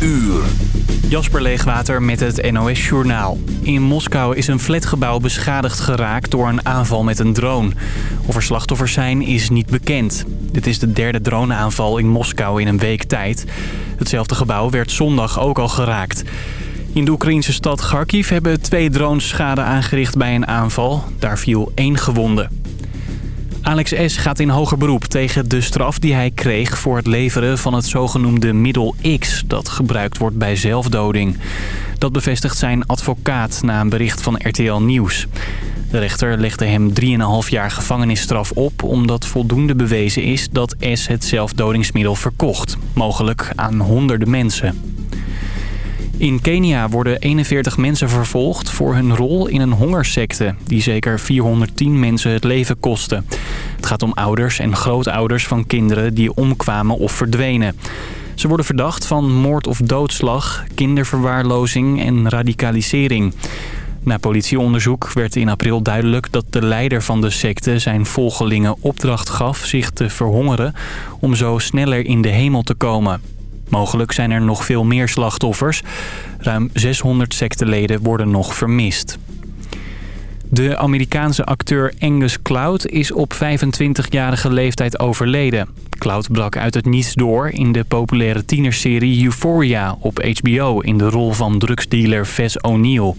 uur. Jasper Leegwater met het NOS Journaal. In Moskou is een flatgebouw beschadigd geraakt door een aanval met een drone. Of er slachtoffers zijn is niet bekend. Dit is de derde droneaanval in Moskou in een week tijd. Hetzelfde gebouw werd zondag ook al geraakt. In de Oekraïnse stad Kharkiv hebben twee drones schade aangericht bij een aanval. Daar viel één gewonde. Alex S. gaat in hoger beroep tegen de straf die hij kreeg voor het leveren van het zogenoemde middel X... dat gebruikt wordt bij zelfdoding. Dat bevestigt zijn advocaat na een bericht van RTL Nieuws. De rechter legde hem 3,5 jaar gevangenisstraf op... omdat voldoende bewezen is dat S. het zelfdodingsmiddel verkocht. Mogelijk aan honderden mensen. In Kenia worden 41 mensen vervolgd voor hun rol in een hongersecte... die zeker 410 mensen het leven kostte. Het gaat om ouders en grootouders van kinderen die omkwamen of verdwenen. Ze worden verdacht van moord of doodslag, kinderverwaarlozing en radicalisering. Na politieonderzoek werd in april duidelijk dat de leider van de secte zijn volgelingen opdracht gaf zich te verhongeren... om zo sneller in de hemel te komen. Mogelijk zijn er nog veel meer slachtoffers. Ruim 600 secteleden worden nog vermist. De Amerikaanse acteur Angus Cloud is op 25-jarige leeftijd overleden. Cloud brak uit het niets door in de populaire tienerserie Euphoria op HBO... in de rol van drugsdealer Vess O'Neill.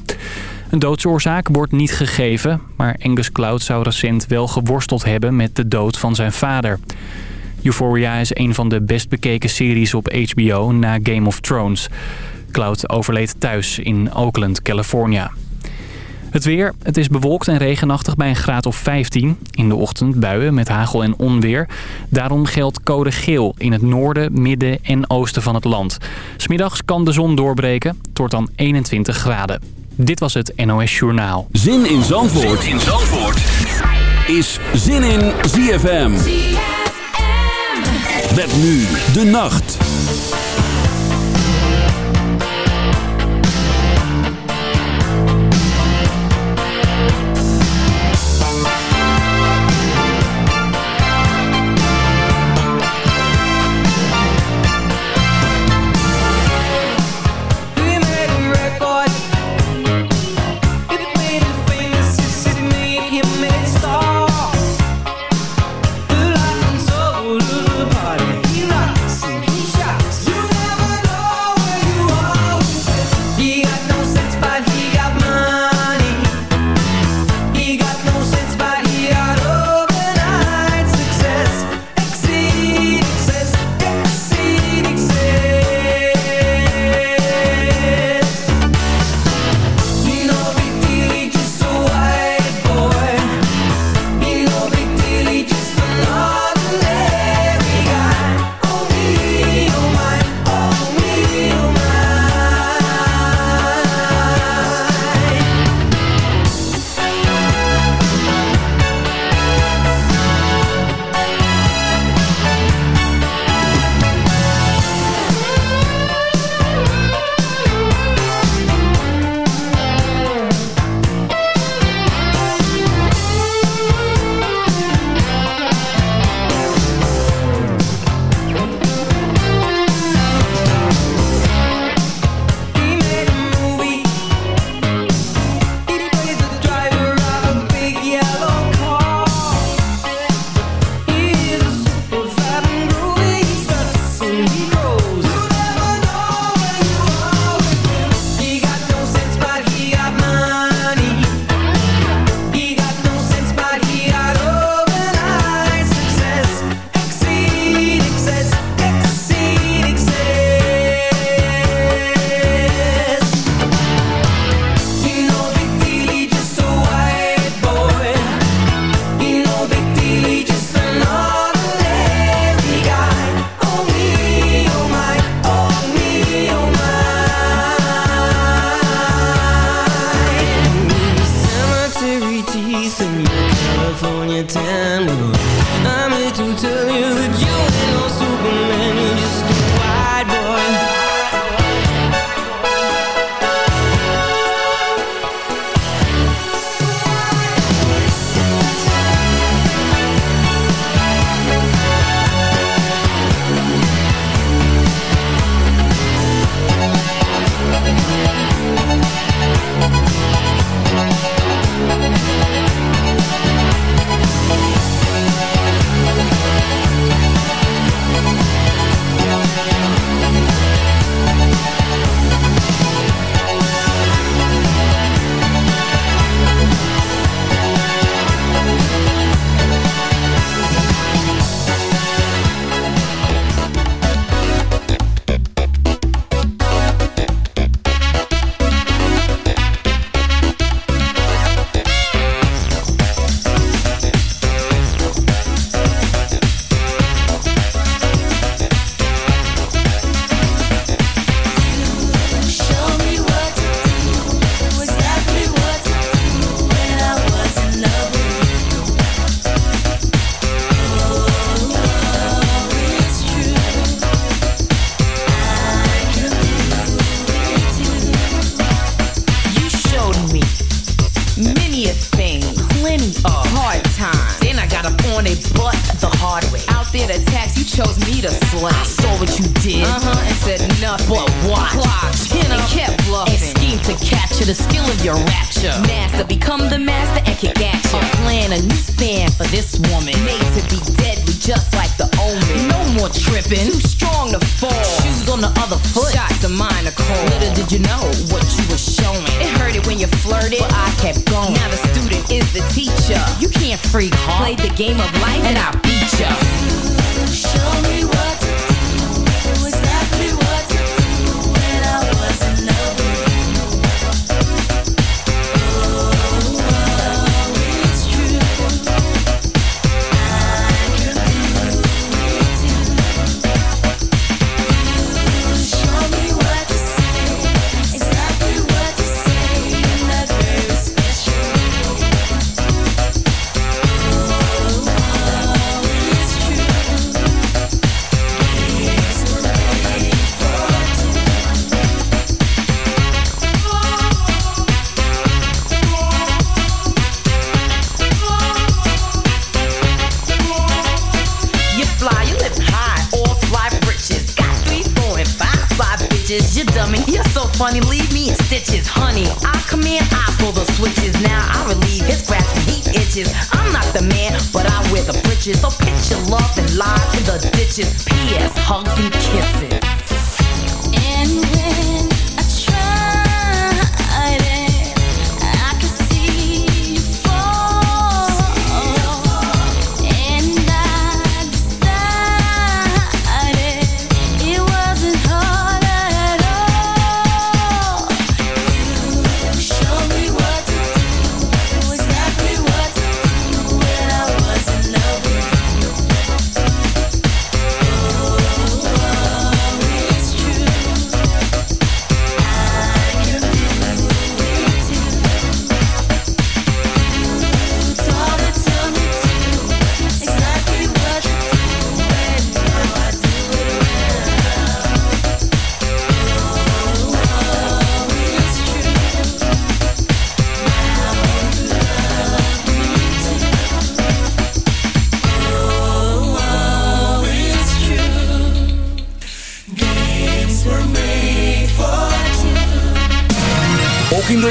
Een doodsoorzaak wordt niet gegeven, maar Angus Cloud zou recent wel geworsteld hebben met de dood van zijn vader. Euphoria is een van de best bekeken series op HBO na Game of Thrones. Cloud overleed thuis in Oakland, California. Het weer. Het is bewolkt en regenachtig bij een graad of 15. In de ochtend buien met hagel en onweer. Daarom geldt code geel in het noorden, midden en oosten van het land. Smiddags kan de zon doorbreken. Wordt dan 21 graden. Dit was het NOS Journaal. Zin in Zandvoort, zin in Zandvoort. is Zin in ZFM. Met nu de nacht. Funny, leave me in stitches. Honey, I come in, I pull the switches. Now I relieve his scratch and he itches. I'm not the man, but I wear the britches. So pitch your love and lie in the ditches. P.S. Hugs and kisses. And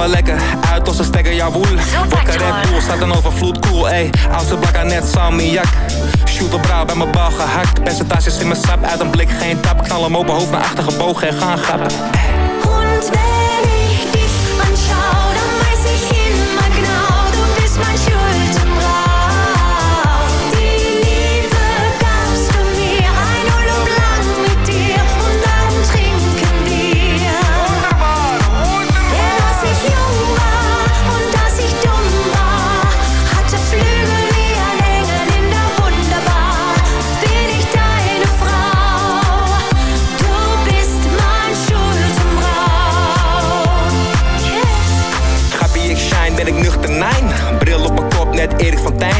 we lekker uit een stekker, jawoel. Wakker Red Bull, staat een overvloed, cool, ey. Oudste blakker net salmiak. Shoot op brouw bij mijn bal gehakt. Percentages in mijn sap, uit een blik geen tap. Knal hem op mijn hoofd naar achter gebogen en gaan grappen.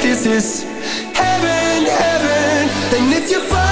this is heaven, heaven. And if you find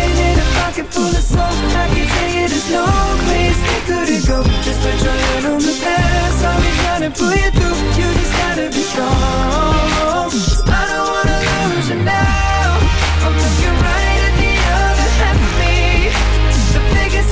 pocket full of soul I can tell you there's no place that couldn't go. Just put your hand on the past I'll be trying to pull you through. You just gotta be strong. I don't wanna lose you now. I'm looking right at the other half of me. The biggest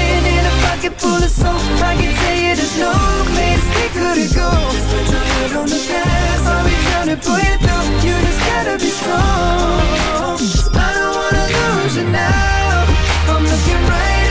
pocket full of soap I can tell you there's no place we couldn't go put your head on the past I'll be trying to pull you through? You just gotta be strong. I don't wanna lose you now. I'm looking right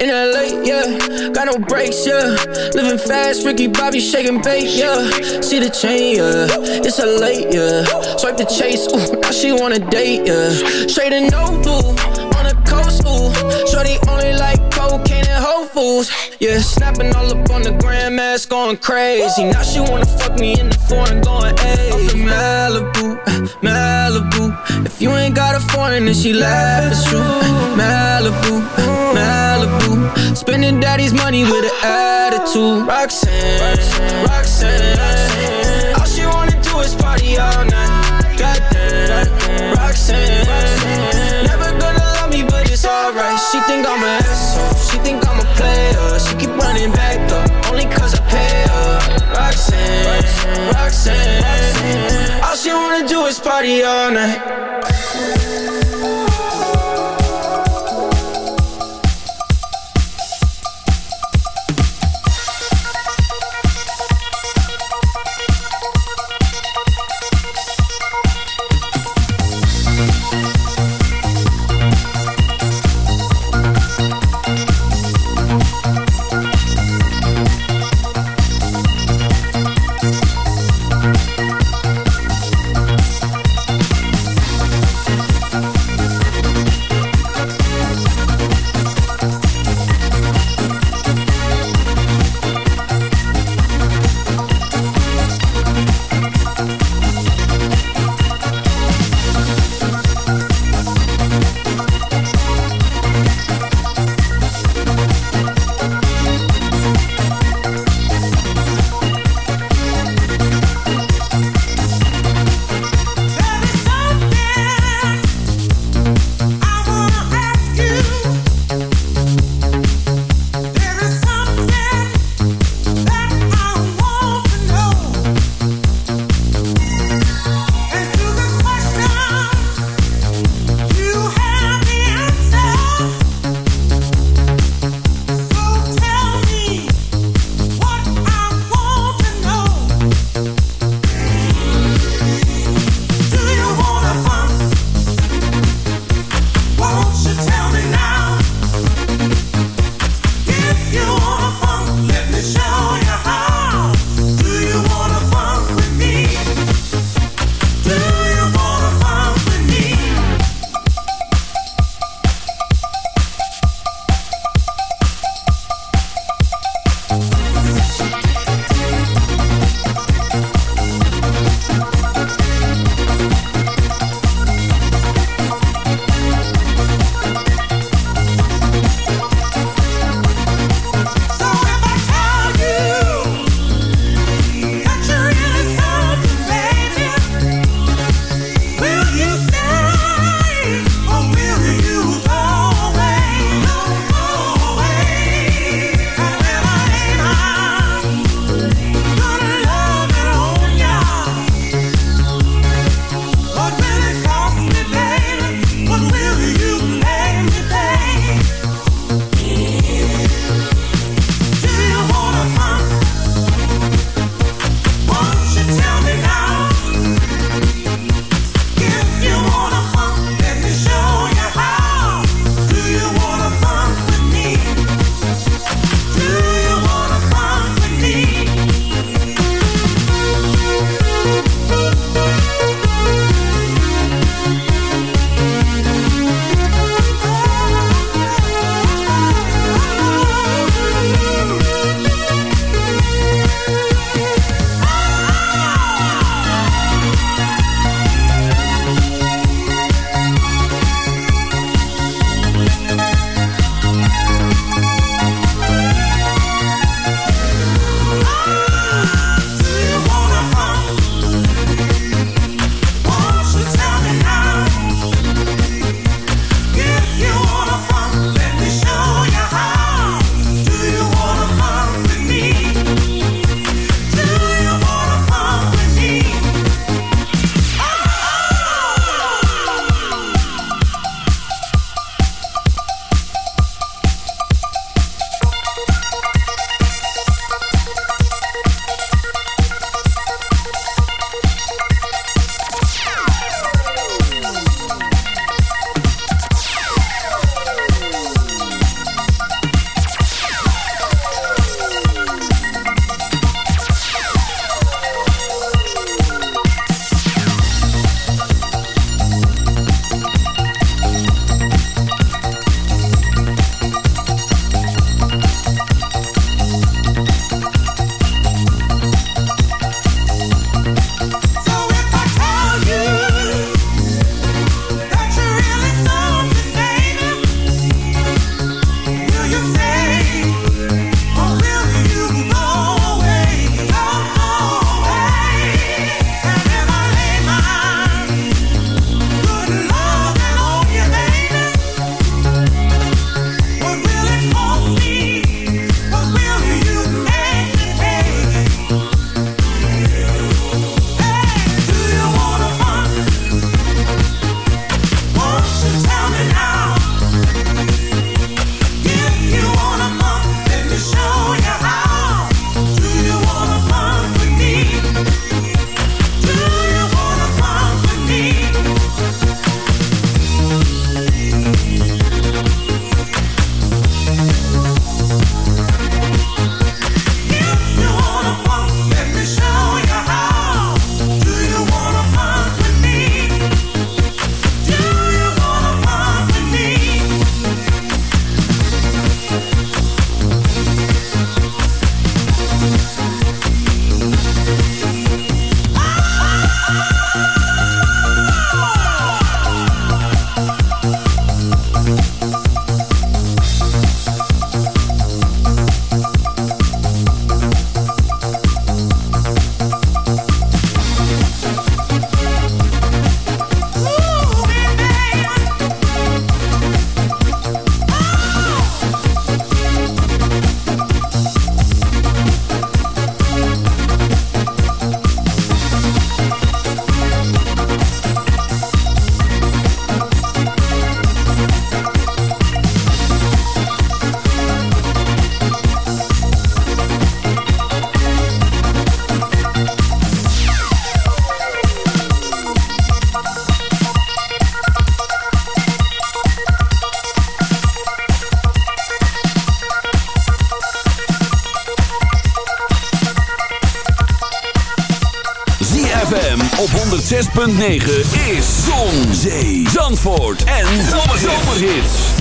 In LA, yeah, got no brakes, yeah. Living fast, Ricky Bobby shaking bait, yeah. See the chain, yeah. It's a late, yeah. Swipe the chase, ooh, now she wanna date, yeah. Straight and no blue, on the coast, ooh. Shorty only like cocaine and Whole Foods, yeah. Snapping all up on the grandmas, going crazy. Now she wanna fuck me in the foreign, going hey. Malibu, Malibu. If you ain't got a foreign, then she laugh you. Uh, Malibu, Malibu. Spending daddy's money with an attitude. Roxanne, Roxanne. All she wanna do is party all night. Goddamn, Roxanne. Never gonna love me, but it's alright. She think I'm an asshole. She think I'm a player. She keep running back Roxanne, Roxanne. All she wanna do is party all night. 106.9 is Zon, Zee, Zandvoort en Zomerhits.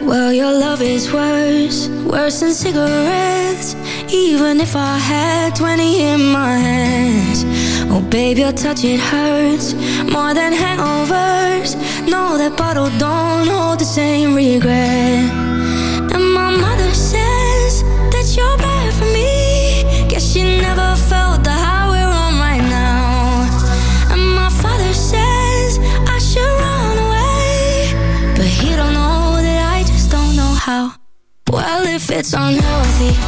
Well, your love is worse, worse than cigarettes. Even if I had 20 in my hands. Oh, baby, your touch, it hurts more than hangovers. Know that bottle don't hold the same regret. it's unhealthy.